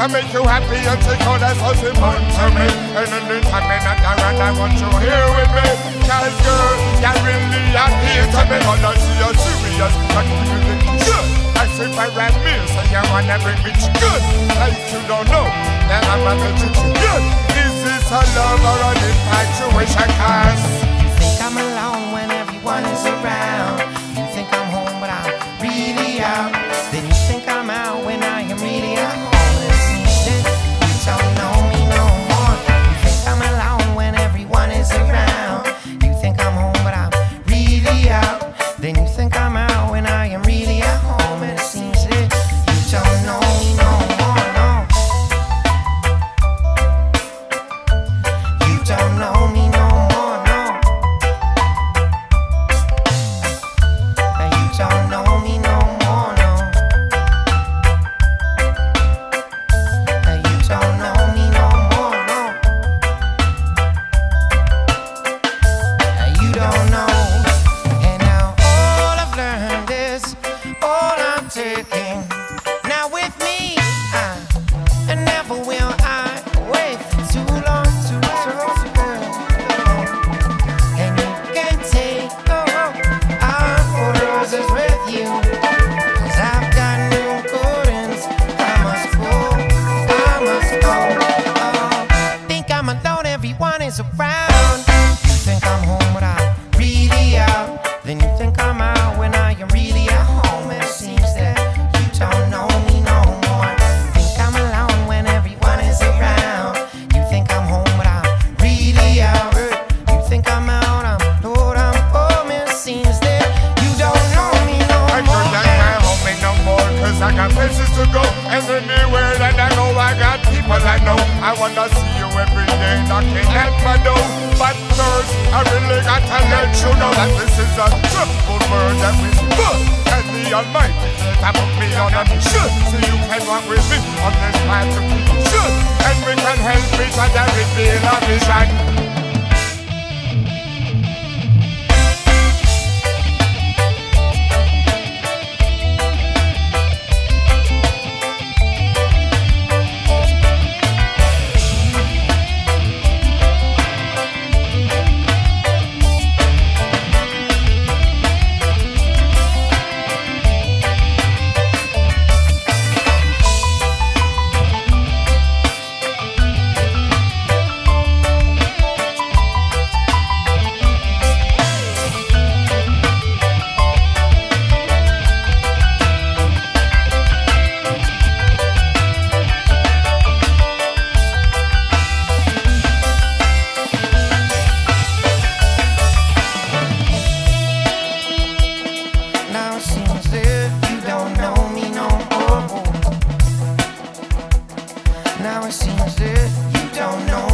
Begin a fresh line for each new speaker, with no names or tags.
to make you happy and take all that's what's important to me. And anytime I'm not around, I want you here with me. Cause girl, you really appeal to me. But I see you serious, like you really good. I say if I rap me, so you wanna bring me good. Like you don't know, then I'm a bit good. Is this a love or an infatuation? Cause
you think I'm alone when everyone is around. I got
places to go. And anywhere that I go I got people I know. I wanna see you every day knocking at my door. But first I really got to let you know That this is a triple word that we put And the Almighty. That put me on a mission So you can walk with me on this path seems you don't know